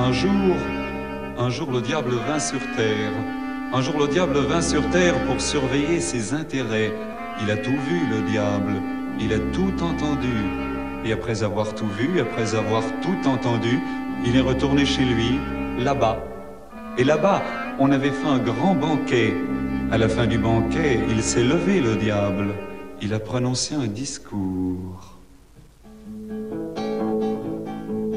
Un jour, un jour le diable vint sur terre. Un jour le diable vint sur terre pour surveiller ses intérêts. Il a tout vu, le diable. Il a tout entendu. Et après avoir tout vu, après avoir tout entendu, il est retourné chez lui, là-bas. Et là-bas, on avait fait un grand banquet. À la fin du banquet, il s'est levé, le diable. Il a prononcé un discours.